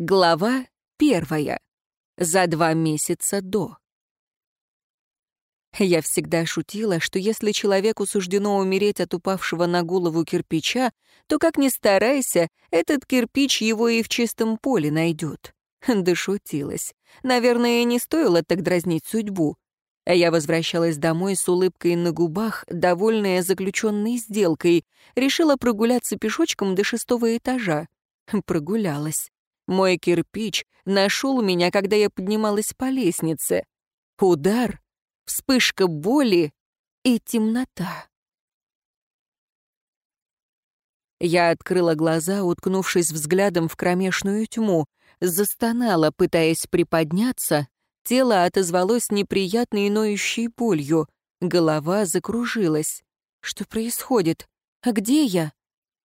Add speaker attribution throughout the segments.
Speaker 1: Глава первая. За два месяца до. Я всегда шутила, что если человеку суждено умереть от упавшего на голову кирпича, то, как ни старайся, этот кирпич его и в чистом поле найдет. Да шутилась. Наверное, не стоило так дразнить судьбу. А я возвращалась домой с улыбкой на губах, довольная заключенной сделкой. Решила прогуляться пешочком до шестого этажа. Прогулялась. Мой кирпич нашел меня, когда я поднималась по лестнице. Удар, вспышка боли и темнота. Я открыла глаза, уткнувшись взглядом в кромешную тьму, застонала, пытаясь приподняться, тело отозвалось неприятной ноющей болью, голова закружилась. Что происходит? А где я?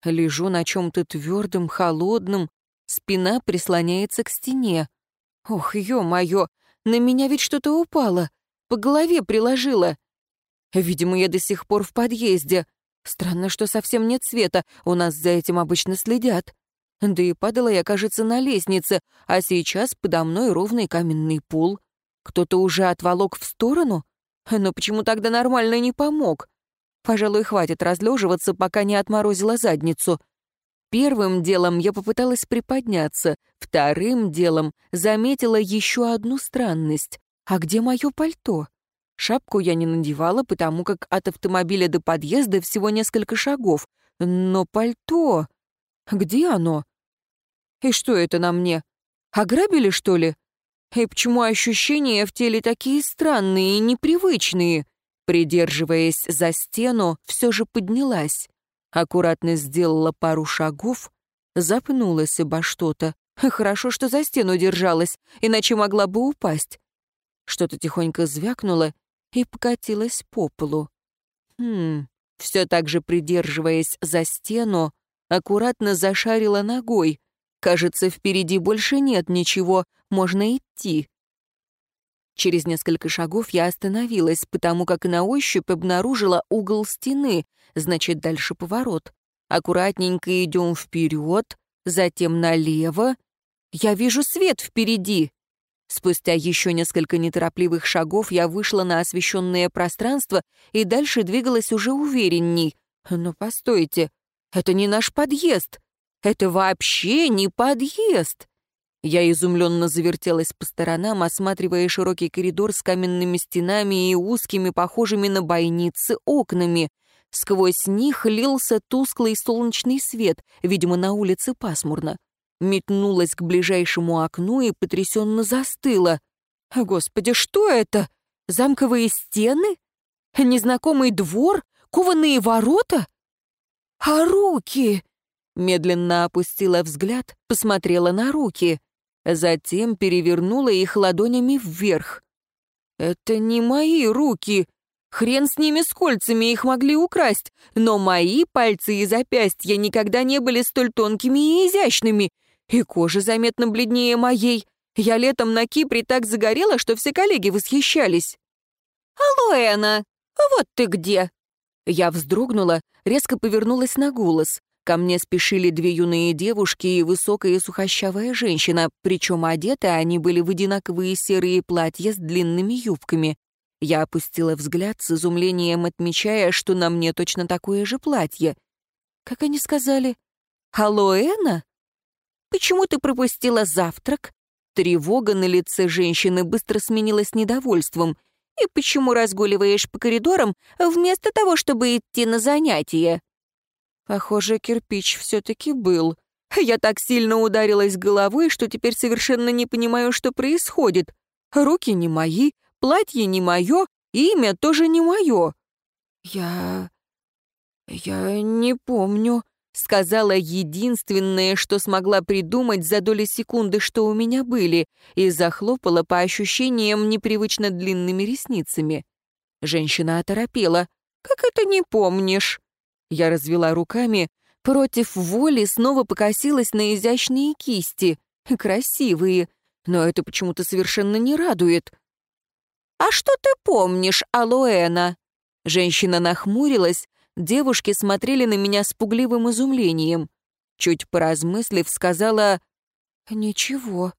Speaker 1: Лежу на чем-то твердом, холодном, Спина прислоняется к стене. Ох, ё-моё, на меня ведь что-то упало. По голове приложило. Видимо, я до сих пор в подъезде. Странно, что совсем нет света, у нас за этим обычно следят. Да и падала я, кажется, на лестнице, а сейчас подо мной ровный каменный пол. Кто-то уже отволок в сторону? Но почему тогда нормально не помог? Пожалуй, хватит разлеживаться, пока не отморозила задницу. Первым делом я попыталась приподняться, вторым делом заметила еще одну странность. А где мое пальто? Шапку я не надевала, потому как от автомобиля до подъезда всего несколько шагов. Но пальто... Где оно? И что это на мне? Ограбили, что ли? И почему ощущения в теле такие странные и непривычные? Придерживаясь за стену, все же поднялась аккуратно сделала пару шагов, запнулась обо что-то. Хорошо, что за стену держалась, иначе могла бы упасть. Что-то тихонько звякнуло и покатилось по полу. Хм, все так же придерживаясь за стену, аккуратно зашарила ногой. Кажется, впереди больше нет ничего, можно идти. Через несколько шагов я остановилась, потому как на ощупь обнаружила угол стены, значит, дальше поворот. Аккуратненько идем вперед, затем налево. Я вижу свет впереди. Спустя еще несколько неторопливых шагов я вышла на освещенное пространство и дальше двигалась уже уверенней. Но постойте, это не наш подъезд. Это вообще не подъезд. Я изумленно завертелась по сторонам, осматривая широкий коридор с каменными стенами и узкими, похожими на бойницы, окнами. Сквозь них лился тусклый солнечный свет, видимо, на улице пасмурно. Метнулась к ближайшему окну и потрясенно застыла. «Господи, что это? Замковые стены? Незнакомый двор? Кованые ворота? А руки?» Медленно опустила взгляд, посмотрела на руки — Затем перевернула их ладонями вверх. «Это не мои руки. Хрен с ними с кольцами, их могли украсть. Но мои пальцы и запястья никогда не были столь тонкими и изящными. И кожа заметно бледнее моей. Я летом на Кипре так загорела, что все коллеги восхищались». «Алло, Эна, вот ты где!» Я вздрогнула, резко повернулась на голос. Ко мне спешили две юные девушки и высокая сухощавая женщина, причем одеты они были в одинаковые серые платья с длинными юбками. Я опустила взгляд с изумлением, отмечая, что на мне точно такое же платье. Как они сказали? «Алло, Эна? Почему ты пропустила завтрак?» Тревога на лице женщины быстро сменилась недовольством. «И почему разгуливаешь по коридорам, вместо того, чтобы идти на занятия?» Похоже, кирпич все-таки был. Я так сильно ударилась головой, что теперь совершенно не понимаю, что происходит. Руки не мои, платье не мое, имя тоже не мое. Я... я не помню, сказала единственное, что смогла придумать за доли секунды, что у меня были, и захлопала по ощущениям непривычно длинными ресницами. Женщина оторопела. «Как это не помнишь?» Я развела руками, против воли снова покосилась на изящные кисти. Красивые, но это почему-то совершенно не радует. «А что ты помнишь, Алоэна?» Женщина нахмурилась, девушки смотрели на меня с пугливым изумлением. Чуть поразмыслив, сказала, Ничего.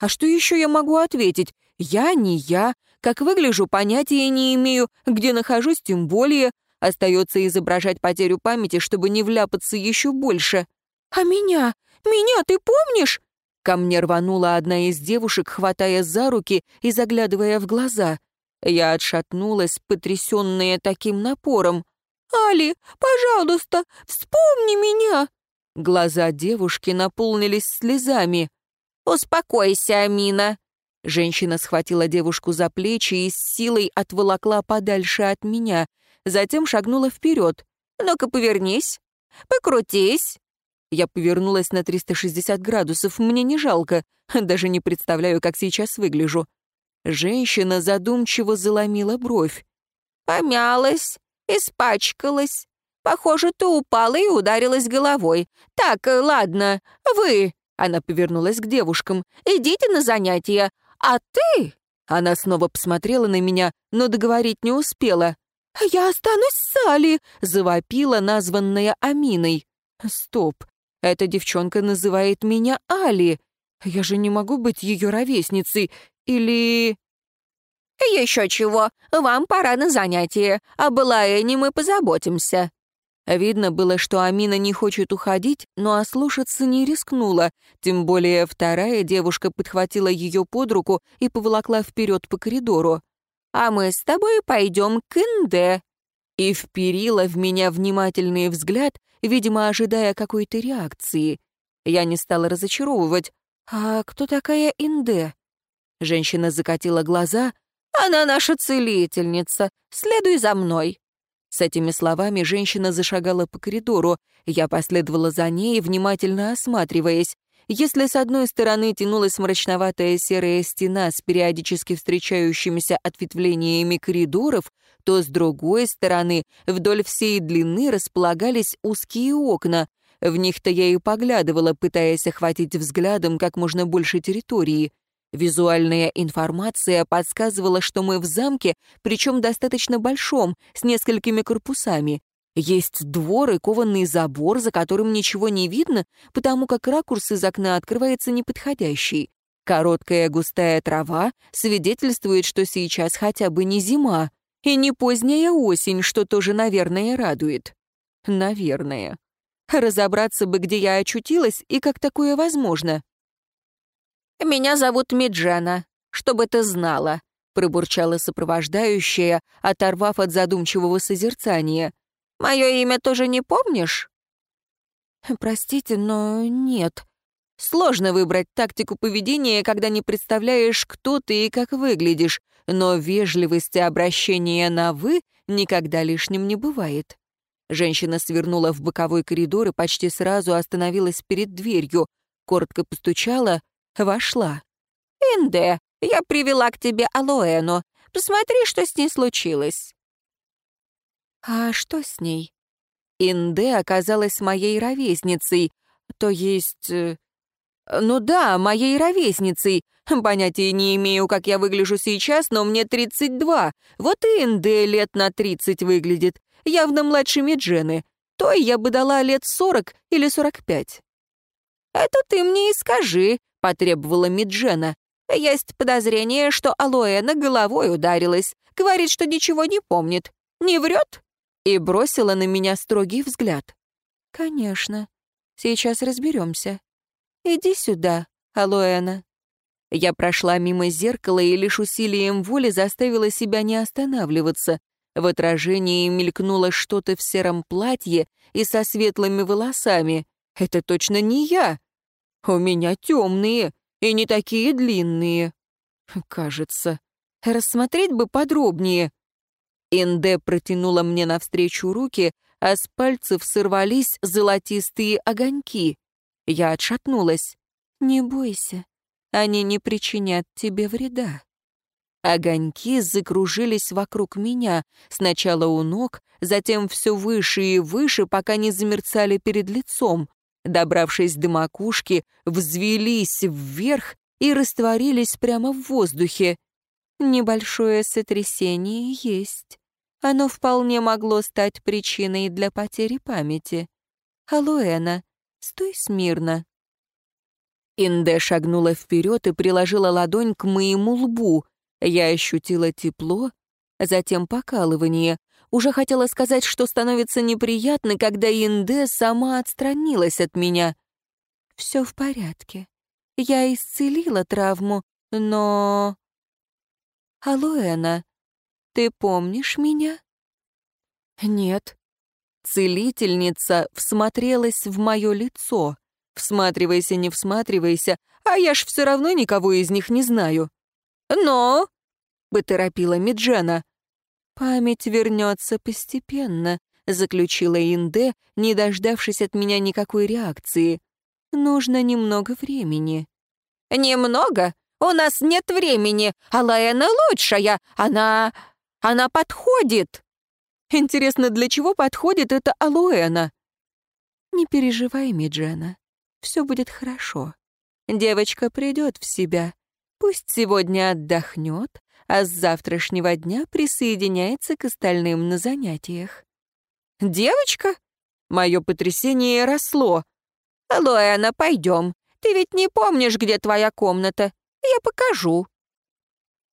Speaker 1: А что еще я могу ответить? Я не я. Как выгляжу, понятия не имею. Где нахожусь, тем более. Остается изображать потерю памяти, чтобы не вляпаться еще больше. «А меня? Меня ты помнишь?» Ко мне рванула одна из девушек, хватая за руки и заглядывая в глаза. Я отшатнулась, потрясенная таким напором. «Али, пожалуйста, вспомни меня!» Глаза девушки наполнились слезами. «Успокойся, Амина!» Женщина схватила девушку за плечи и с силой отволокла подальше от меня, затем шагнула вперед. «Ну-ка, повернись, покрутись!» Я повернулась на 360 градусов, мне не жалко, даже не представляю, как сейчас выгляжу. Женщина задумчиво заломила бровь. «Помялась, испачкалась. Похоже, ты упала и ударилась головой. Так, ладно, вы...» Она повернулась к девушкам. «Идите на занятия. А ты...» Она снова посмотрела на меня, но договорить не успела. «Я останусь с Али!» — завопила, названная Аминой. «Стоп, эта девчонка называет меня Али. Я же не могу быть ее ровесницей. Или...» «Еще чего. Вам пора на занятие. О Балаэне мы позаботимся». Видно было, что Амина не хочет уходить, но ослушаться не рискнула, тем более вторая девушка подхватила ее под руку и поволокла вперед по коридору. «А мы с тобой пойдем к Инде». И вперила в меня внимательный взгляд, видимо, ожидая какой-то реакции. Я не стала разочаровывать. «А кто такая Инде?» Женщина закатила глаза. «Она наша целительница. Следуй за мной». С этими словами женщина зашагала по коридору. Я последовала за ней, внимательно осматриваясь. Если с одной стороны тянулась мрачноватая серая стена с периодически встречающимися ответвлениями коридоров, то с другой стороны вдоль всей длины располагались узкие окна. В них-то я и поглядывала, пытаясь охватить взглядом как можно больше территории. Визуальная информация подсказывала, что мы в замке, причем достаточно большом, с несколькими корпусами. Есть двор и кованный забор, за которым ничего не видно, потому как ракурс из окна открывается неподходящий. Короткая густая трава свидетельствует, что сейчас хотя бы не зима, и не поздняя осень, что тоже, наверное, радует. Наверное. Разобраться бы, где я очутилась и как такое возможно. «Меня зовут Меджана, чтобы ты знала», — пробурчала сопровождающая, оторвав от задумчивого созерцания. «Мое имя тоже не помнишь?» «Простите, но нет. Сложно выбрать тактику поведения, когда не представляешь, кто ты и как выглядишь, но вежливость и обращение на «вы» никогда лишним не бывает». Женщина свернула в боковой коридор и почти сразу остановилась перед дверью, коротко постучала — Вошла. «Инде, я привела к тебе Алоэну. Посмотри, что с ней случилось». «А что с ней?» Инде оказалась моей ровесницей, то есть... Э, ну да, моей ровесницей. Понятия не имею, как я выгляжу сейчас, но мне 32. Вот и Инде лет на 30 выглядит. Явно младше Меджены. Той я бы дала лет 40 или 45. «Это ты мне и скажи», — потребовала Миджена. «Есть подозрение, что Алоэна головой ударилась. Говорит, что ничего не помнит. Не врет?» И бросила на меня строгий взгляд. «Конечно. Сейчас разберемся. Иди сюда, Алоэна». Я прошла мимо зеркала и лишь усилием воли заставила себя не останавливаться. В отражении мелькнуло что-то в сером платье и со светлыми волосами. Это точно не я. У меня темные и не такие длинные. Кажется. Рассмотреть бы подробнее. Инде протянула мне навстречу руки, а с пальцев сорвались золотистые огоньки. Я отшатнулась. «Не бойся, они не причинят тебе вреда». Огоньки закружились вокруг меня, сначала у ног, затем все выше и выше, пока не замерцали перед лицом добравшись до макушки, взвелись вверх и растворились прямо в воздухе. Небольшое сотрясение есть. Оно вполне могло стать причиной для потери памяти. Алоэна, стой смирно. Инде шагнула вперед и приложила ладонь к моему лбу. Я ощутила тепло, затем покалывание. Уже хотела сказать, что становится неприятно, когда Инде сама отстранилась от меня. «Все в порядке. Я исцелила травму, но...» «Алоэна, ты помнишь меня?» «Нет». Целительница всмотрелась в мое лицо. Всматривайся, не всматривайся, а я ж все равно никого из них не знаю. «Но!» — поторопила Миджана. «Память вернется постепенно», — заключила Инде, не дождавшись от меня никакой реакции. «Нужно немного времени». «Немного? У нас нет времени. Алаэна лучшая. Она... она подходит». «Интересно, для чего подходит эта Алуэна?» «Не переживай, Миджана. Все будет хорошо. Девочка придет в себя. Пусть сегодня отдохнет, а с завтрашнего дня присоединяется к остальным на занятиях. «Девочка?» Мое потрясение росло. «Лоэна, пойдем. Ты ведь не помнишь, где твоя комната. Я покажу».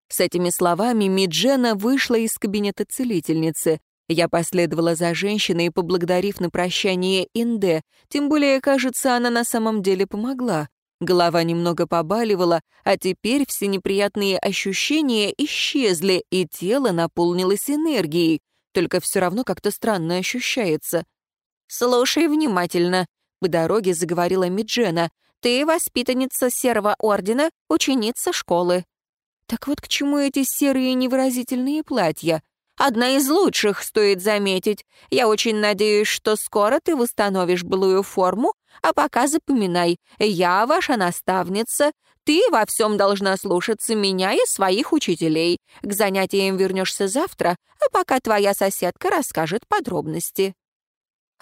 Speaker 1: С этими словами Миджена вышла из кабинета целительницы. Я последовала за женщиной, поблагодарив на прощание Инде, тем более, кажется, она на самом деле помогла. Голова немного побаливала, а теперь все неприятные ощущения исчезли, и тело наполнилось энергией, только все равно как-то странно ощущается. «Слушай внимательно», — по дороге заговорила Миджена. «Ты воспитанница Серого Ордена, ученица школы». Так вот к чему эти серые невыразительные платья? Одна из лучших, стоит заметить. Я очень надеюсь, что скоро ты восстановишь былую форму, а пока запоминай, я ваша наставница, ты во всем должна слушаться меня и своих учителей. К занятиям вернешься завтра, а пока твоя соседка расскажет подробности».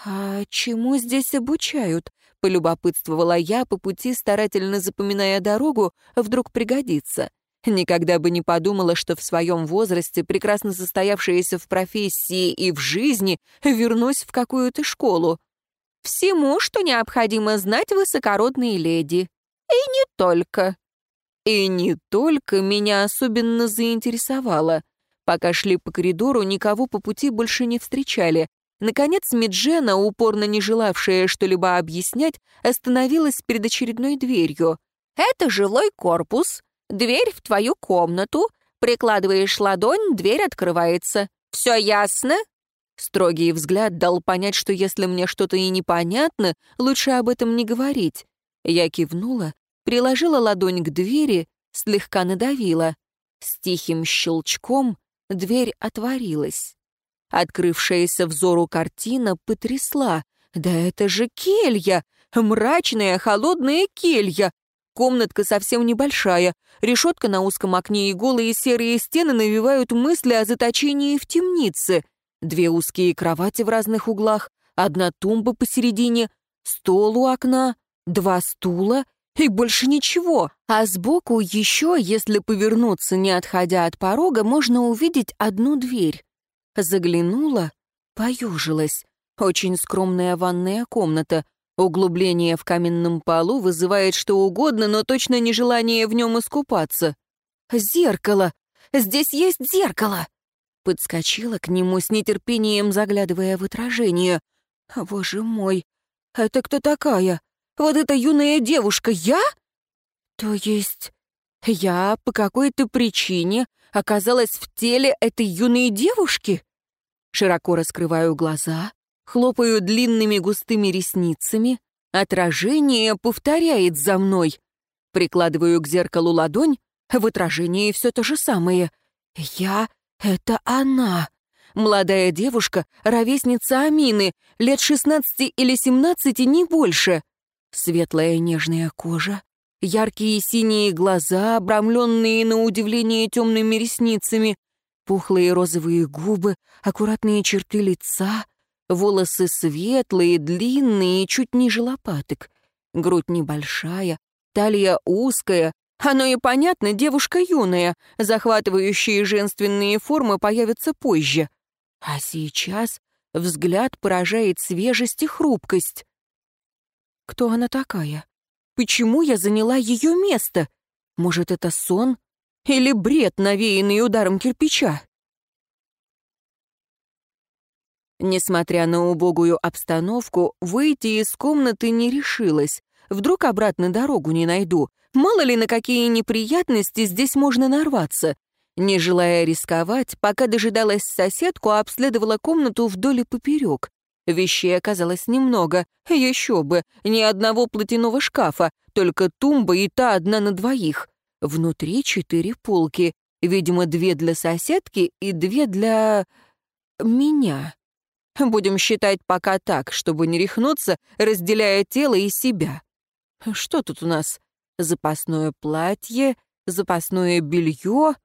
Speaker 1: «А чему здесь обучают?» — полюбопытствовала я по пути, старательно запоминая дорогу, вдруг пригодится. Никогда бы не подумала, что в своем возрасте, прекрасно состоявшаяся в профессии и в жизни, вернусь в какую-то школу. Всему, что необходимо знать высокородные леди. И не только. И не только меня особенно заинтересовало. Пока шли по коридору, никого по пути больше не встречали. Наконец, Миджена, упорно не желавшая что-либо объяснять, остановилась перед очередной дверью. «Это жилой корпус. Дверь в твою комнату. Прикладываешь ладонь, дверь открывается. Все ясно?» Строгий взгляд дал понять, что если мне что-то и непонятно, лучше об этом не говорить. Я кивнула, приложила ладонь к двери, слегка надавила. С тихим щелчком дверь отворилась. Открывшаяся взору картина потрясла. «Да это же келья! Мрачная, холодная келья! Комнатка совсем небольшая, решетка на узком окне и голые серые стены навевают мысли о заточении в темнице. Две узкие кровати в разных углах, одна тумба посередине, стол у окна, два стула и больше ничего. А сбоку еще, если повернуться, не отходя от порога, можно увидеть одну дверь. Заглянула, поюжилась. Очень скромная ванная комната. Углубление в каменном полу вызывает что угодно, но точно не желание в нем искупаться. «Зеркало! Здесь есть зеркало!» Подскочила к нему с нетерпением, заглядывая в отражение. «Боже мой, это кто такая? Вот эта юная девушка, я?» «То есть я по какой-то причине оказалась в теле этой юной девушки?» Широко раскрываю глаза, хлопаю длинными густыми ресницами, отражение повторяет за мной. Прикладываю к зеркалу ладонь, в отражении все то же самое. Я — это она. Молодая девушка, ровесница Амины, лет 16 или 17, не больше. Светлая нежная кожа, яркие синие глаза, обрамленные на удивление темными ресницами, пухлые розовые губы, аккуратные черты лица, волосы светлые, длинные, чуть ниже лопаток, грудь небольшая, талия узкая, оно и понятно, девушка юная, захватывающие женственные формы появятся позже. А сейчас взгляд поражает свежесть и хрупкость. Кто она такая? Почему я заняла ее место? Может, это сон? Или бред, навеянный ударом кирпича? Несмотря на убогую обстановку, выйти из комнаты не решилась. Вдруг обратно дорогу не найду. Мало ли на какие неприятности здесь можно нарваться. Не желая рисковать, пока дожидалась соседку, обследовала комнату вдоль и поперек. Вещей оказалось немного. Еще бы, ни одного платяного шкафа, только тумба и та одна на двоих. Внутри четыре полки. Видимо, две для соседки и две для... меня. Будем считать пока так, чтобы не рехнуться, разделяя тело и себя. Что тут у нас? Запасное платье, запасное белье,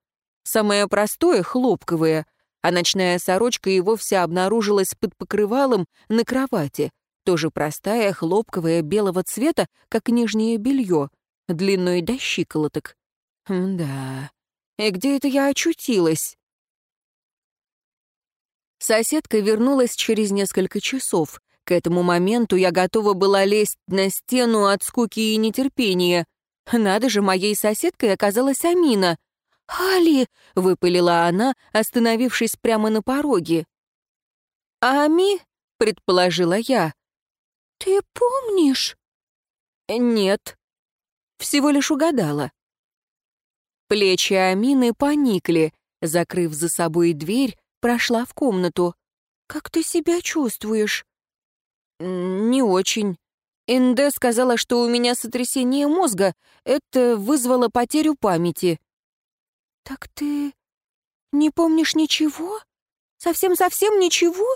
Speaker 1: самое простое — хлопковое, а ночная сорочка и вовсе обнаружилась под покрывалом на кровати, тоже простая, хлопковая, белого цвета, как нижнее белье, длиной до щиколоток. Да, и где это я очутилась? Соседка вернулась через несколько часов. К этому моменту я готова была лезть на стену от скуки и нетерпения. Надо же, моей соседкой оказалась Амина. «Али!» — выпалила она, остановившись прямо на пороге. «Ами?» — предположила я. «Ты помнишь?» «Нет». Всего лишь угадала. Плечи Амины поникли. Закрыв за собой дверь, прошла в комнату. «Как ты себя чувствуешь?» «Не очень. Инде сказала, что у меня сотрясение мозга. Это вызвало потерю памяти». «Так ты не помнишь ничего? Совсем-совсем ничего?»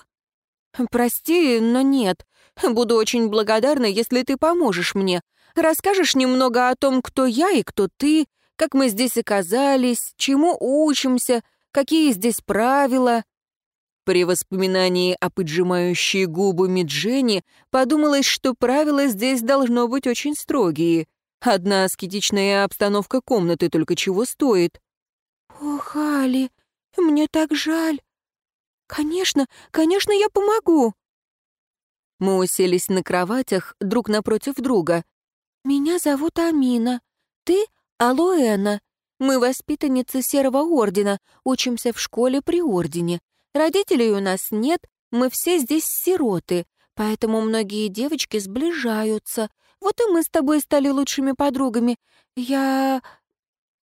Speaker 1: «Прости, но нет. Буду очень благодарна, если ты поможешь мне. Расскажешь немного о том, кто я и кто ты, как мы здесь оказались, чему учимся, какие здесь правила». При воспоминании о поджимающей губы Дженни подумалось, что правила здесь должно быть очень строгие. Одна аскетичная обстановка комнаты только чего стоит. «Ох, Али, мне так жаль. Конечно, конечно, я помогу». Мы уселись на кроватях друг напротив друга. «Меня зовут Амина. Ты — Алоэна. Мы воспитанницы Серого Ордена, учимся в школе при Ордене. Родителей у нас нет, мы все здесь сироты, поэтому многие девочки сближаются. Вот и мы с тобой стали лучшими подругами. Я...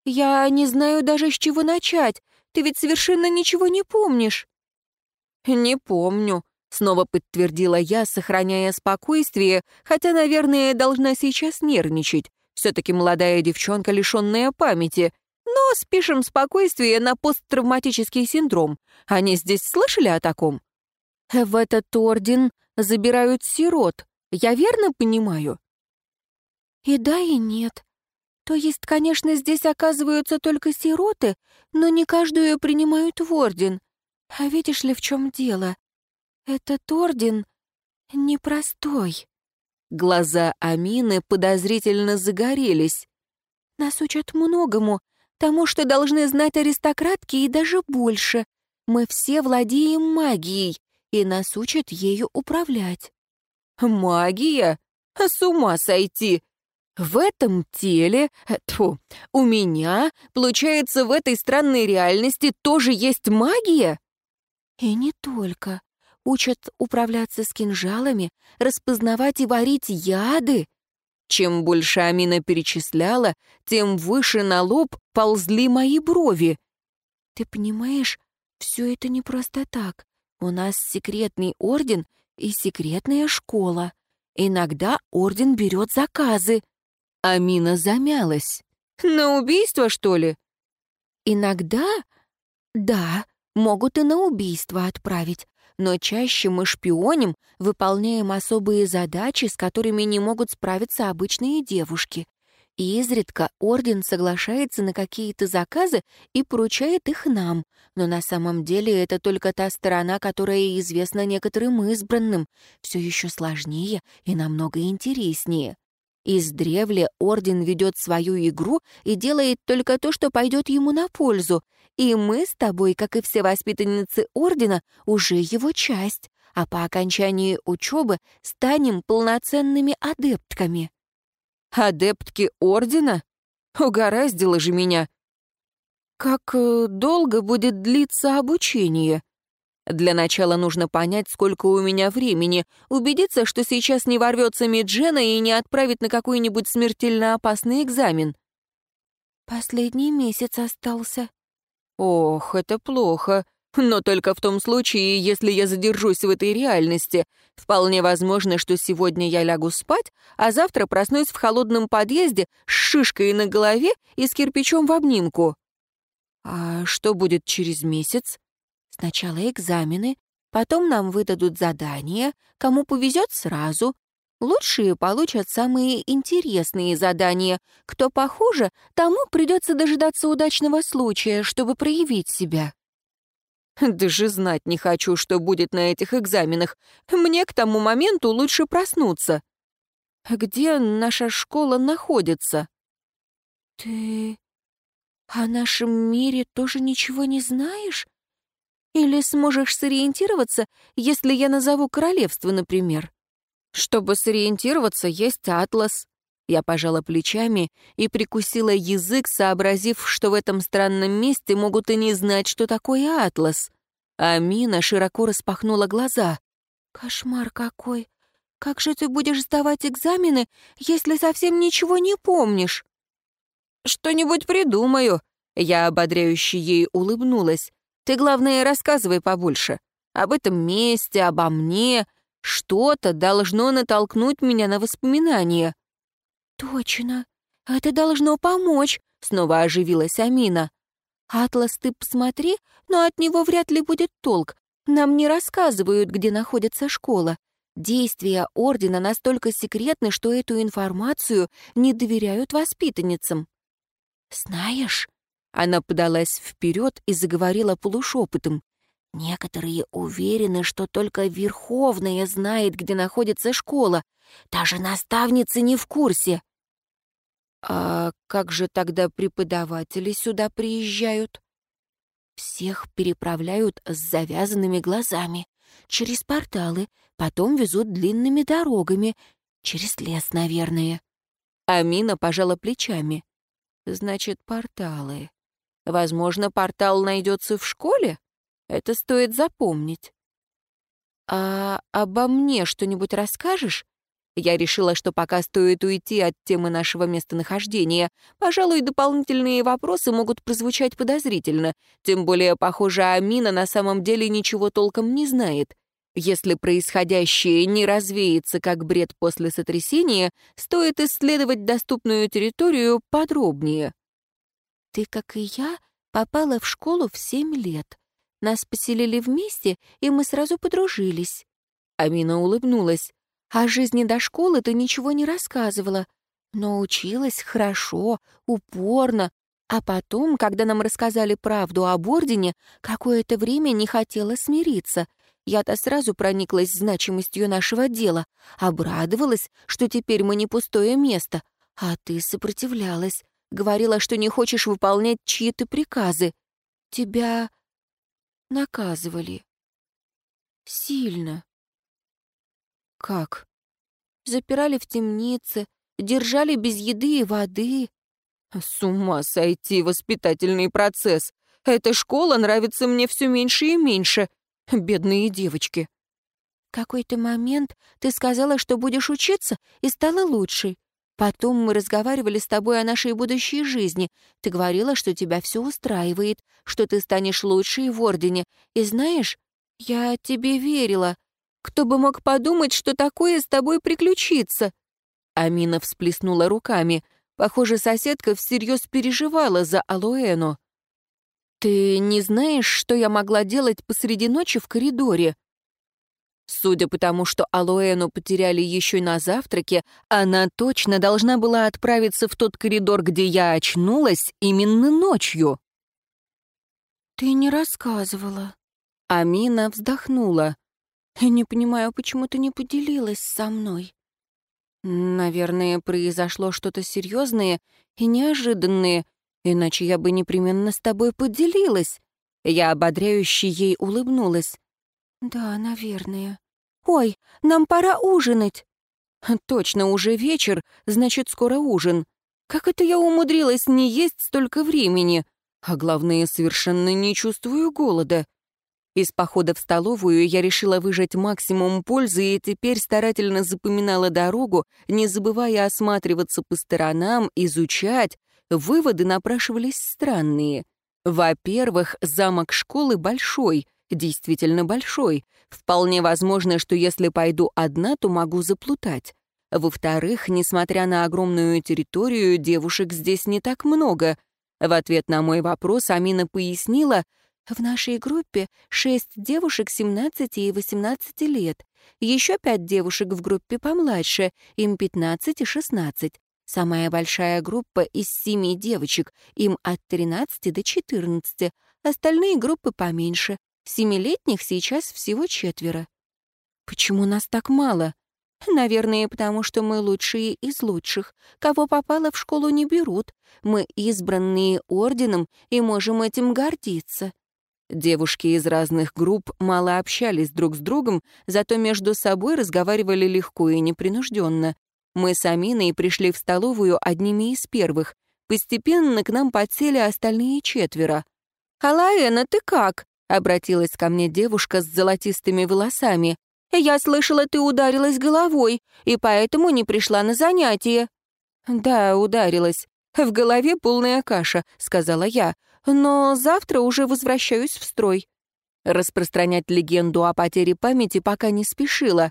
Speaker 1: я не знаю даже, с чего начать. Ты ведь совершенно ничего не помнишь». «Не помню», — снова подтвердила я, сохраняя спокойствие, хотя, наверное, должна сейчас нервничать. Все-таки молодая девчонка, лишенная памяти. Но спишем спокойствие на посттравматический синдром. Они здесь слышали о таком? В этот орден забирают сирот. Я верно понимаю? И да, и нет. То есть, конечно, здесь оказываются только сироты, но не каждую принимают в орден. А видишь ли, в чем дело? Этот орден непростой. Глаза Амины подозрительно загорелись. Нас учат многому, тому, что должны знать аристократки и даже больше. Мы все владеем магией, и нас учат ею управлять». «Магия? С ума сойти!» В этом теле, тьфу, у меня, получается, в этой странной реальности тоже есть магия? И не только. Учат управляться с кинжалами, распознавать и варить яды. Чем больше Амина перечисляла, тем выше на лоб ползли мои брови. «Ты понимаешь, все это не просто так. У нас секретный орден и секретная школа. Иногда орден берет заказы». Амина замялась. «На убийство, что ли?» «Иногда, да, могут и на убийство отправить но чаще мы шпионим, выполняем особые задачи, с которыми не могут справиться обычные девушки. И изредка Орден соглашается на какие-то заказы и поручает их нам, но на самом деле это только та сторона, которая известна некоторым избранным, все еще сложнее и намного интереснее. Издревле Орден ведет свою игру и делает только то, что пойдет ему на пользу. И мы с тобой, как и все воспитанницы Ордена, уже его часть, а по окончании учебы станем полноценными адептками. Адептки Ордена? Угораздило же меня. Как э, долго будет длиться обучение? Для начала нужно понять, сколько у меня времени, убедиться, что сейчас не ворвется Меджена и не отправит на какой-нибудь смертельно опасный экзамен. Последний месяц остался. Ох, это плохо. Но только в том случае, если я задержусь в этой реальности. Вполне возможно, что сегодня я лягу спать, а завтра проснусь в холодном подъезде с шишкой на голове и с кирпичом в обнимку. А что будет через месяц? Сначала экзамены, потом нам выдадут задания, кому повезет сразу. Лучшие получат самые интересные задания. Кто похуже, тому придется дожидаться удачного случая, чтобы проявить себя. Даже знать не хочу, что будет на этих экзаменах. Мне к тому моменту лучше проснуться. Где наша школа находится? Ты о нашем мире тоже ничего не знаешь? Или сможешь сориентироваться, если я назову королевство, например? Чтобы сориентироваться, есть атлас. Я пожала плечами и прикусила язык, сообразив, что в этом странном месте могут и не знать, что такое атлас. Амина широко распахнула глаза. «Кошмар какой! Как же ты будешь сдавать экзамены, если совсем ничего не помнишь?» «Что-нибудь придумаю», — я ободряюще ей улыбнулась. «Ты, главное, рассказывай побольше. Об этом месте, обо мне. Что-то должно натолкнуть меня на воспоминания». «Точно. Это должно помочь», — снова оживилась Амина. «Атлас ты посмотри, но от него вряд ли будет толк. Нам не рассказывают, где находится школа. Действия Ордена настолько секретны, что эту информацию не доверяют воспитанницам». «Знаешь...» — она подалась вперед и заговорила полушепотом. «Некоторые уверены, что только Верховная знает, где находится школа. Даже наставницы не в курсе. А как же тогда преподаватели сюда приезжают? Всех переправляют с завязанными глазами, через порталы, потом везут длинными дорогами, через лес, наверное. Амина пожала плечами. Значит, порталы. Возможно, портал найдется в школе? Это стоит запомнить. А обо мне что-нибудь расскажешь? Я решила, что пока стоит уйти от темы нашего местонахождения. Пожалуй, дополнительные вопросы могут прозвучать подозрительно. Тем более, похоже, Амина на самом деле ничего толком не знает. Если происходящее не развеется как бред после сотрясения, стоит исследовать доступную территорию подробнее. «Ты, как и я, попала в школу в семь лет. Нас поселили вместе, и мы сразу подружились». Амина улыбнулась. О жизни до школы ты ничего не рассказывала, но училась хорошо, упорно, а потом, когда нам рассказали правду об Ордене, какое-то время не хотела смириться. Я-то сразу прониклась значимостью нашего дела, обрадовалась, что теперь мы не пустое место, а ты сопротивлялась, говорила, что не хочешь выполнять чьи-то приказы. Тебя наказывали. Сильно. Как? Запирали в темнице, держали без еды и воды. С ума сойти, воспитательный процесс. Эта школа нравится мне все меньше и меньше. Бедные девочки. В какой-то момент ты сказала, что будешь учиться, и стала лучшей. Потом мы разговаривали с тобой о нашей будущей жизни. Ты говорила, что тебя все устраивает, что ты станешь лучшей в Ордене. И знаешь, я тебе верила. Кто бы мог подумать, что такое с тобой приключится?» Амина всплеснула руками. Похоже, соседка всерьез переживала за Алоэну. «Ты не знаешь, что я могла делать посреди ночи в коридоре?» Судя по тому, что Алоэну потеряли еще на завтраке, она точно должна была отправиться в тот коридор, где я очнулась, именно ночью. «Ты не рассказывала». Амина вздохнула. Не понимаю, почему ты не поделилась со мной. Наверное, произошло что-то серьезное и неожиданное, иначе я бы непременно с тобой поделилась. Я ободряюще ей улыбнулась. Да, наверное. Ой, нам пора ужинать. Точно, уже вечер, значит, скоро ужин. Как это я умудрилась не есть столько времени? А главное, совершенно не чувствую голода. Из похода в столовую я решила выжать максимум пользы и теперь старательно запоминала дорогу, не забывая осматриваться по сторонам, изучать. Выводы напрашивались странные. Во-первых, замок школы большой, действительно большой. Вполне возможно, что если пойду одна, то могу заплутать. Во-вторых, несмотря на огромную территорию, девушек здесь не так много. В ответ на мой вопрос Амина пояснила, в нашей группе шесть девушек 17 и 18 лет. Еще пять девушек в группе помладше, им 15 и 16. Самая большая группа из семи девочек, им от 13 до 14. Остальные группы поменьше. Семилетних сейчас всего четверо. Почему нас так мало? Наверное, потому что мы лучшие из лучших. Кого попало в школу не берут. Мы избранные орденом и можем этим гордиться. Девушки из разных групп мало общались друг с другом, зато между собой разговаривали легко и непринужденно. Мы с Аминой пришли в столовую одними из первых. Постепенно к нам подсели остальные четверо. «Алаэна, ты как?» — обратилась ко мне девушка с золотистыми волосами. «Я слышала, ты ударилась головой, и поэтому не пришла на занятие». «Да, ударилась. В голове полная каша», — сказала я но завтра уже возвращаюсь в строй. Распространять легенду о потере памяти пока не спешила.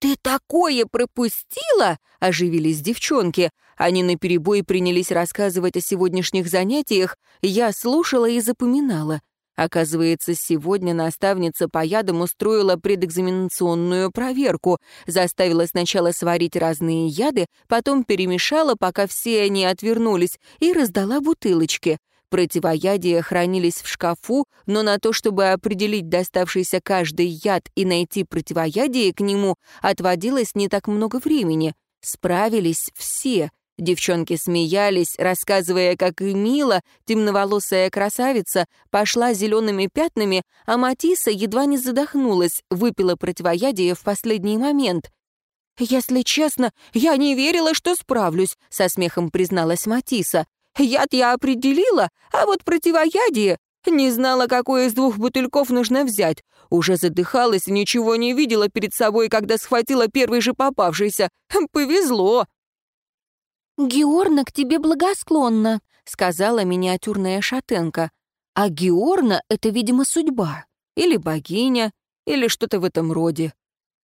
Speaker 1: «Ты такое пропустила?» — оживились девчонки. Они наперебой принялись рассказывать о сегодняшних занятиях. Я слушала и запоминала. Оказывается, сегодня наставница по ядам устроила предэкзаменационную проверку, заставила сначала сварить разные яды, потом перемешала, пока все они отвернулись, и раздала бутылочки. Противоядия хранились в шкафу, но на то, чтобы определить доставшийся каждый яд и найти противоядие к нему, отводилось не так много времени. Справились все. Девчонки смеялись, рассказывая, как и Мила, темноволосая красавица, пошла зелеными пятнами, а Матиса едва не задохнулась, выпила противоядие в последний момент. «Если честно, я не верила, что справлюсь», — со смехом призналась Матиса. Яд я определила, а вот противоядие не знала, какой из двух бутыльков нужно взять. Уже задыхалась и ничего не видела перед собой, когда схватила первый же попавшийся. Повезло. «Георна к тебе благосклонна», — сказала миниатюрная шатенка. «А Георна — это, видимо, судьба. Или богиня, или что-то в этом роде.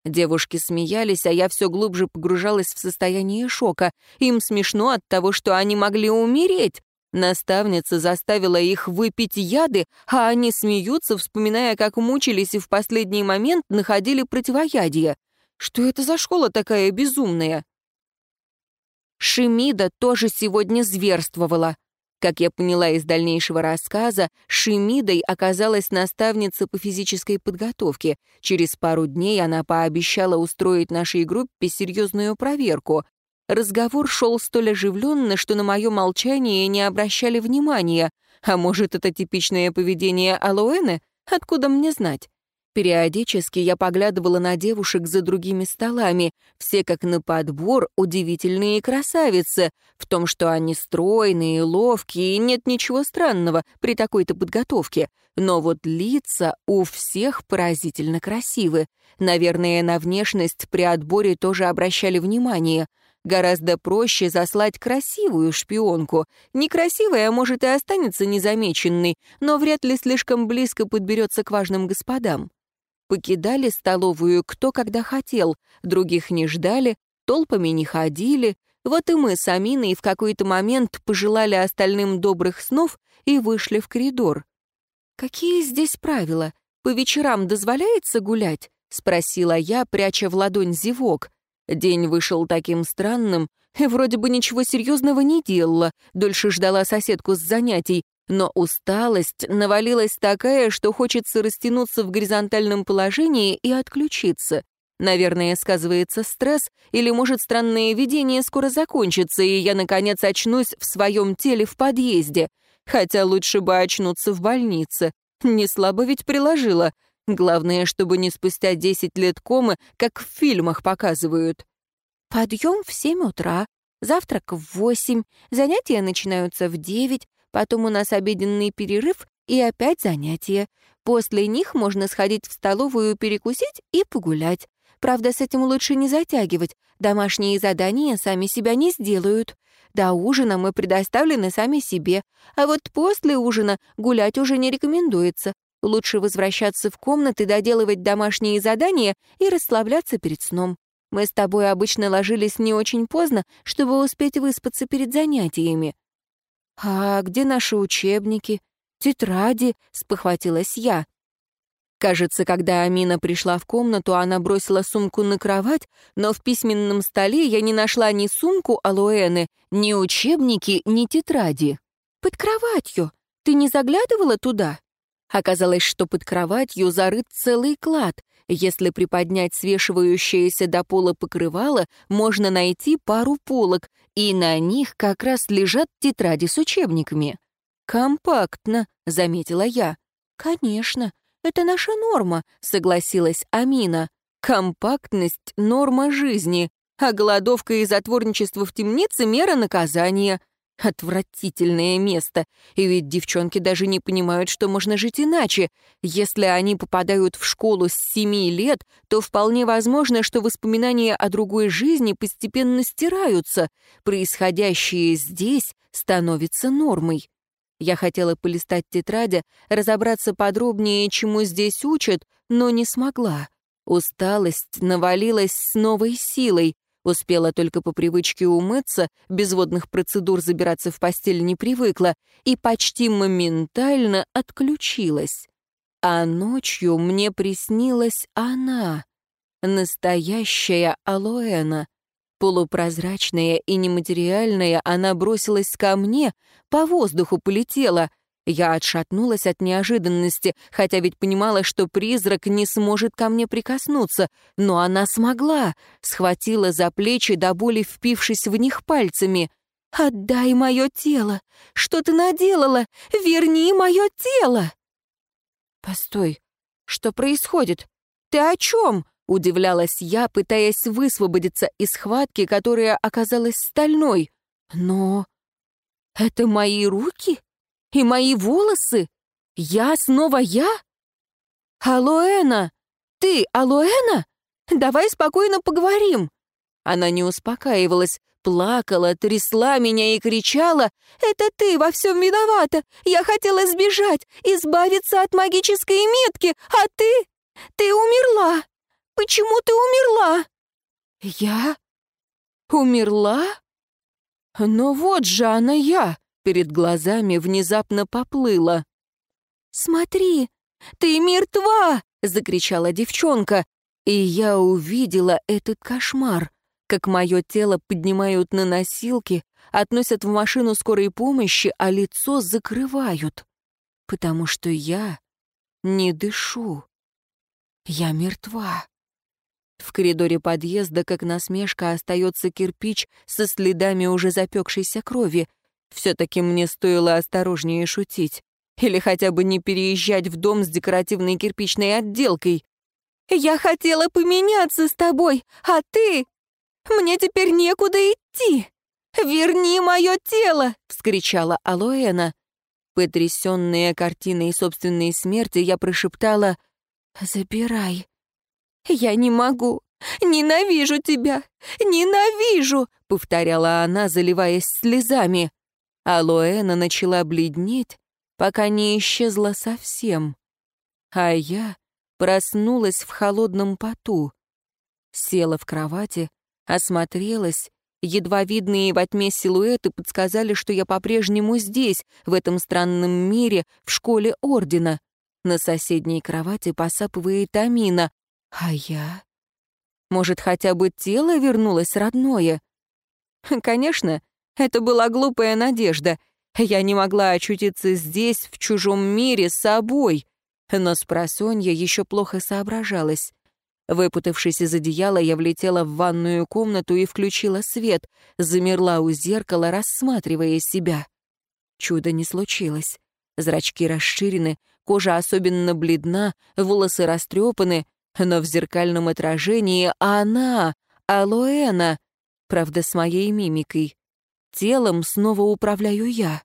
Speaker 1: Девушки смеялись, а я все глубже погружалась в состояние шока. Им смешно от того, что они могли умереть. Наставница заставила их выпить яды, а они смеются, вспоминая, как мучились и в последний момент находили противоядие. Что это за школа такая безумная? Шемида тоже сегодня зверствовала. Как я поняла из дальнейшего рассказа, Шимидой оказалась наставница по физической подготовке. Через пару дней она пообещала устроить нашей группе серьезную проверку. Разговор шел столь оживленно, что на мое молчание не обращали внимания. А может, это типичное поведение Алоэны? Откуда мне знать? Периодически я поглядывала на девушек за другими столами. Все как на подбор удивительные красавицы. В том, что они стройные, ловкие, нет ничего странного при такой-то подготовке. Но вот лица у всех поразительно красивы. Наверное, на внешность при отборе тоже обращали внимание. Гораздо проще заслать красивую шпионку. Некрасивая, может, и останется незамеченной, но вряд ли слишком близко подберется к важным господам. Покидали столовую кто когда хотел, других не ждали, толпами не ходили. Вот и мы с Аминой в какой-то момент пожелали остальным добрых снов и вышли в коридор. «Какие здесь правила? По вечерам дозволяется гулять?» — спросила я, пряча в ладонь зевок. День вышел таким странным, и вроде бы ничего серьезного не делала, дольше ждала соседку с занятий, но усталость навалилась такая, что хочется растянуться в горизонтальном положении и отключиться. Наверное, сказывается стресс, или, может, странное видение скоро закончится, и я, наконец, очнусь в своем теле в подъезде. Хотя лучше бы очнуться в больнице. Не слабо ведь приложила. Главное, чтобы не спустя 10 лет комы, как в фильмах показывают. Подъем в семь утра, завтрак в восемь, занятия начинаются в девять, потом у нас обеденный перерыв и опять занятия. После них можно сходить в столовую, перекусить и погулять. Правда, с этим лучше не затягивать. Домашние задания сами себя не сделают. До ужина мы предоставлены сами себе, а вот после ужина гулять уже не рекомендуется. Лучше возвращаться в комнаты, доделывать домашние задания и расслабляться перед сном. Мы с тобой обычно ложились не очень поздно, чтобы успеть выспаться перед занятиями. «А где наши учебники? Тетради?» — спохватилась я. Кажется, когда Амина пришла в комнату, она бросила сумку на кровать, но в письменном столе я не нашла ни сумку Алоэны, ни учебники, ни тетради. «Под кроватью. Ты не заглядывала туда?» Оказалось, что под кроватью зарыт целый клад. Если приподнять свешивающееся до пола покрывало, можно найти пару полок, и на них как раз лежат тетради с учебниками. «Компактно», — заметила я. «Конечно, это наша норма», — согласилась Амина. «Компактность — норма жизни, а голодовка и затворничество в темнице — мера наказания. Отвратительное место. И ведь девчонки даже не понимают, что можно жить иначе. Если они попадают в школу с семи лет, то вполне возможно, что воспоминания о другой жизни постепенно стираются. Происходящее здесь становится нормой. Я хотела полистать тетради, разобраться подробнее, чему здесь учат, но не смогла. Усталость навалилась с новой силой. Успела только по привычке умыться, без водных процедур забираться в постель не привыкла и почти моментально отключилась. А ночью мне приснилась она, настоящая Алоэна. Полупрозрачная и нематериальная, она бросилась ко мне, по воздуху полетела. Я отшатнулась от неожиданности, хотя ведь понимала, что призрак не сможет ко мне прикоснуться, но она смогла, схватила за плечи до боли, впившись в них пальцами. «Отдай мое тело! Что ты наделала? Верни мое тело!» «Постой, что происходит? Ты о чем?» — удивлялась я, пытаясь высвободиться из схватки, которая оказалась стальной. «Но это мои руки?» И мои волосы? Я снова я? Алоэна! Ты Алоэна? Давай спокойно поговорим. Она не успокаивалась, плакала, трясла меня и кричала. «Это ты во всем виновата! Я хотела сбежать, избавиться от магической метки, а ты... ты умерла! Почему ты умерла?» «Я? Умерла? Но вот же она я!» Перед глазами внезапно поплыло. «Смотри, ты мертва!» — закричала девчонка. И я увидела этот кошмар, как мое тело поднимают на носилки, относят в машину скорой помощи, а лицо закрывают. Потому что я не дышу. Я мертва. В коридоре подъезда, как насмешка, остается кирпич со следами уже запекшейся крови. Все-таки мне стоило осторожнее шутить. Или хотя бы не переезжать в дом с декоративной кирпичной отделкой. «Я хотела поменяться с тобой, а ты... Мне теперь некуда идти! Верни мое тело!» — вскричала Алоэна. Потрясенная картиной собственной смерти, я прошептала «Забирай». «Я не могу. Ненавижу тебя. Ненавижу!» — повторяла она, заливаясь слезами. Алоэна начала бледнеть, пока не исчезла совсем. А я проснулась в холодном поту. Села в кровати, осмотрелась, едва видные во тьме силуэты подсказали, что я по-прежнему здесь, в этом странном мире, в школе Ордена. На соседней кровати посапывает Амина, а я... Может, хотя бы тело вернулось родное? Конечно, это была глупая надежда. Я не могла очутиться здесь, в чужом мире, с собой. Но с просонья еще плохо соображалась. Выпутавшись из одеяла, я влетела в ванную комнату и включила свет, замерла у зеркала, рассматривая себя. Чудо не случилось. Зрачки расширены, кожа особенно бледна, волосы растрепаны, но в зеркальном отражении она, Алоэна, правда, с моей мимикой. Телом снова управляю я.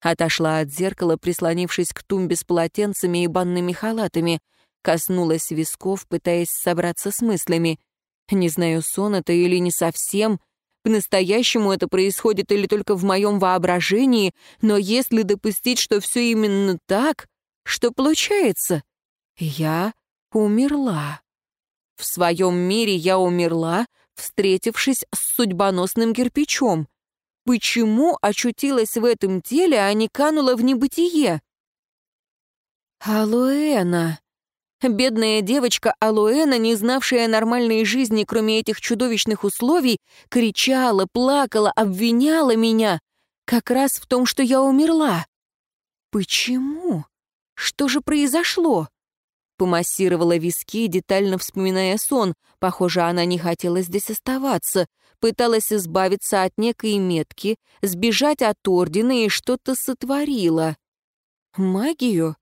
Speaker 1: Отошла от зеркала, прислонившись к тумбе с полотенцами и банными халатами. Коснулась висков, пытаясь собраться с мыслями. Не знаю, сон это или не совсем. По-настоящему это происходит или только в моем воображении, но если допустить, что все именно так, что получается? Я умерла. В своем мире я умерла, встретившись с судьбоносным кирпичом. Почему очутилась в этом теле, а не канула в небытие? Алоэна. Бедная девочка Алоэна, не знавшая нормальной жизни, кроме этих чудовищных условий, кричала, плакала, обвиняла меня. Как раз в том, что я умерла. Почему? Что же произошло? Помассировала виски, детально вспоминая сон. Похоже, она не хотела здесь оставаться. Пыталась избавиться от некой метки, сбежать от ордена и что-то сотворила. Магию?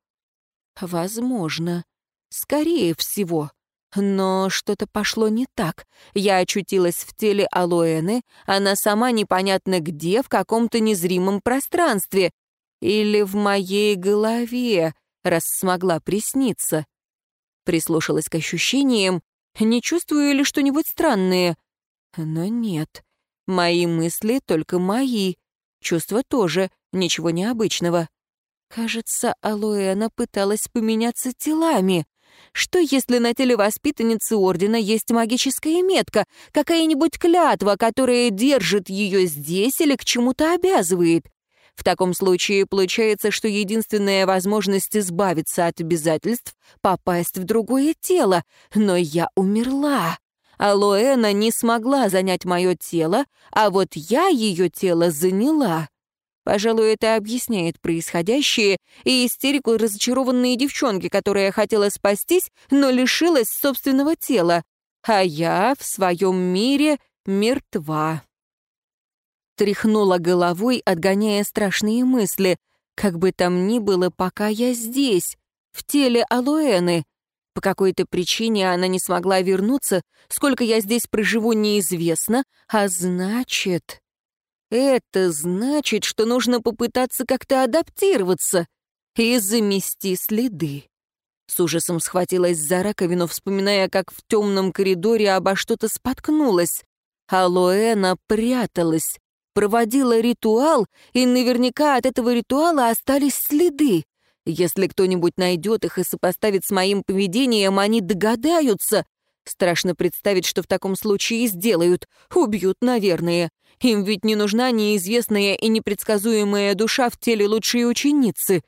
Speaker 1: Возможно. Скорее всего. Но что-то пошло не так. Я очутилась в теле Алоэны, она сама непонятно где, в каком-то незримом пространстве. Или в моей голове, раз смогла присниться. Прислушалась к ощущениям, не чувствую ли что-нибудь странное. Но нет, мои мысли только мои, чувства тоже, ничего необычного. Кажется, Алоэна пыталась поменяться телами. Что если на теле воспитанницы Ордена есть магическая метка, какая-нибудь клятва, которая держит ее здесь или к чему-то обязывает? В таком случае получается, что единственная возможность избавиться от обязательств — попасть в другое тело. Но я умерла. Алоэна не смогла занять мое тело, а вот я ее тело заняла. Пожалуй, это объясняет происходящее и истерику разочарованной девчонки, которая хотела спастись, но лишилась собственного тела. А я в своем мире мертва тряхнула головой, отгоняя страшные мысли. Как бы там ни было, пока я здесь, в теле Алоэны. По какой-то причине она не смогла вернуться, сколько я здесь проживу, неизвестно, а значит... Это значит, что нужно попытаться как-то адаптироваться и замести следы. С ужасом схватилась за раковину, вспоминая, как в темном коридоре обо что-то споткнулась. Алоэна пряталась, проводила ритуал, и наверняка от этого ритуала остались следы. Если кто-нибудь найдет их и сопоставит с моим поведением, они догадаются. Страшно представить, что в таком случае сделают. Убьют, наверное. Им ведь не нужна неизвестная и непредсказуемая душа в теле лучшей ученицы.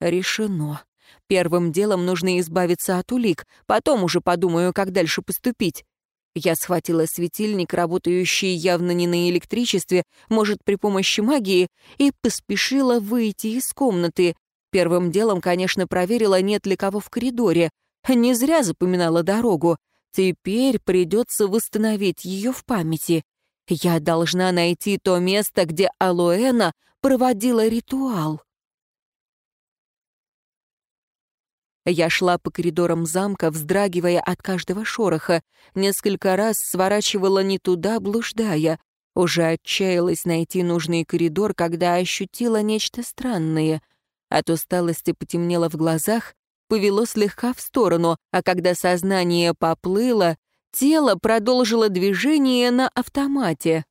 Speaker 1: Решено. Первым делом нужно избавиться от улик, потом уже подумаю, как дальше поступить. Я схватила светильник, работающий явно не на электричестве, может, при помощи магии, и поспешила выйти из комнаты. Первым делом, конечно, проверила, нет ли кого в коридоре. Не зря запоминала дорогу. Теперь придется восстановить ее в памяти. Я должна найти то место, где Алоэна проводила ритуал. Я шла по коридорам замка, вздрагивая от каждого шороха, несколько раз сворачивала не туда, блуждая. Уже отчаялась найти нужный коридор, когда ощутила нечто странное. От усталости потемнело в глазах, повело слегка в сторону, а когда сознание поплыло, тело продолжило движение на автомате.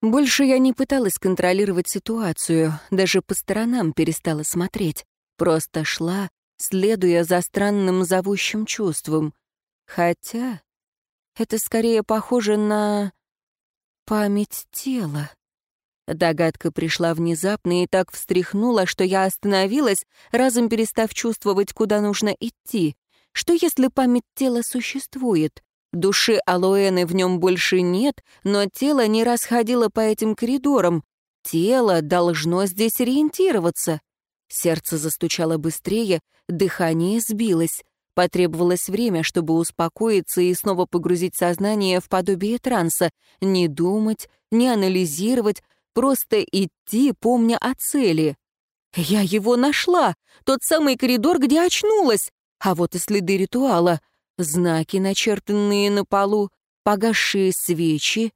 Speaker 1: Больше я не пыталась контролировать ситуацию, даже по сторонам перестала смотреть. Просто шла, следуя за странным зовущим чувством. Хотя это скорее похоже на память тела. Догадка пришла внезапно и так встряхнула, что я остановилась, разом перестав чувствовать, куда нужно идти. Что если память тела существует? Души Алоэны в нем больше нет, но тело не расходило по этим коридорам. Тело должно здесь ориентироваться. Сердце застучало быстрее, дыхание сбилось. Потребовалось время, чтобы успокоиться и снова погрузить сознание в подобие транса, не думать, не анализировать, просто идти, помня о цели. Я его нашла, тот самый коридор, где очнулась. А вот и следы ритуала, знаки, начертанные на полу, погасшие свечи,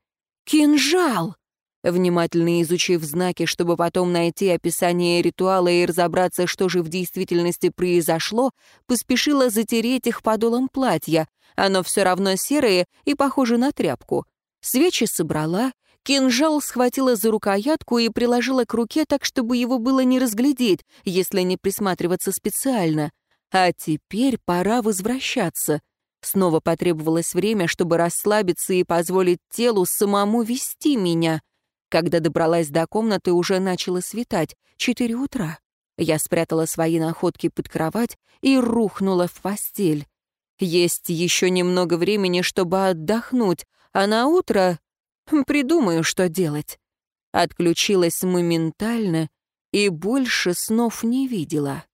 Speaker 1: Кинжал! Внимательно изучив знаки, чтобы потом найти описание ритуала и разобраться, что же в действительности произошло, поспешила затереть их подолом платья. Оно все равно серое и похоже на тряпку. Свечи собрала, кинжал схватила за рукоятку и приложила к руке так, чтобы его было не разглядеть, если не присматриваться специально. А теперь пора возвращаться. Снова потребовалось время, чтобы расслабиться и позволить телу самому вести меня. Когда добралась до комнаты, уже начало светать, четыре утра. Я спрятала свои находки под кровать и рухнула в постель. Есть еще немного времени, чтобы отдохнуть, а на утро придумаю, что делать. Отключилась моментально и больше снов не видела.